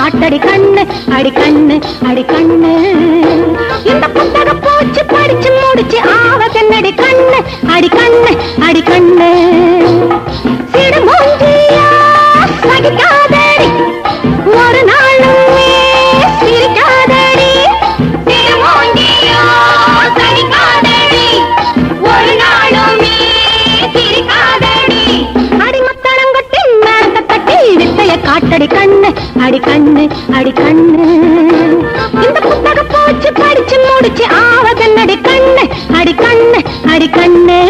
காட்டடி கண்ணு அடி கண்ணு அடி கண்ணு. இந்த புத்தக பூச்சி படிச்சு முடிச்சு ஆவதன்னடி கண்ணு அடி கண்ணு அடி கண்ணு. காட்டடி கண்ணு. പോച്ച് പഠിച്ച് മുടിച്ച് ആവതെന്നടി കണ്ണ് അടി കണ്ണ് അടി കണ്ണ്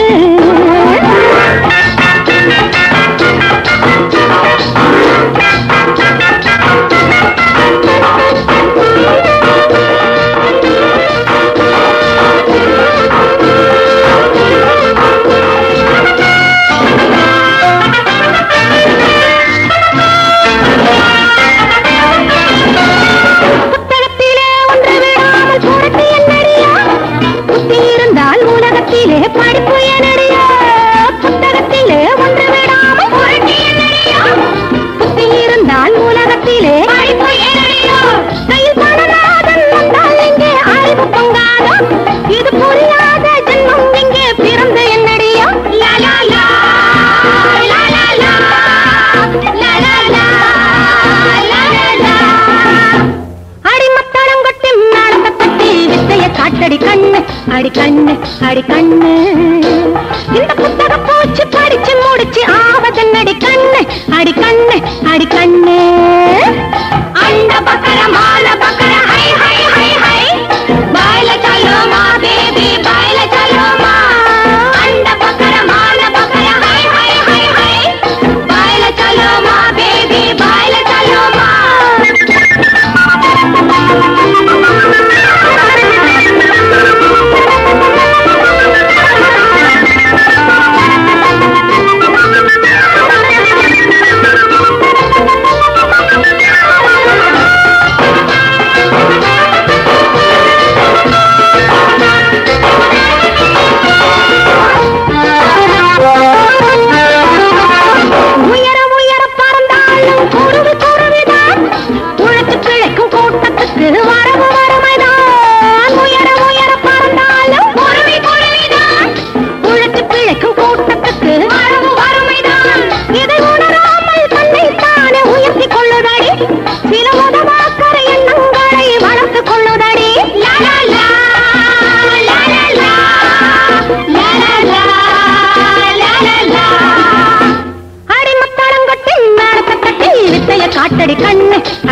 புயல் அடி கண்ணு அடி கண்ணு அடி கண்ணு. இந்த புத்தக பூச்சி படிச்சு முடிச்சு ஆவ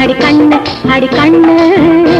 அடி கண்ணு அடி கண்ணு.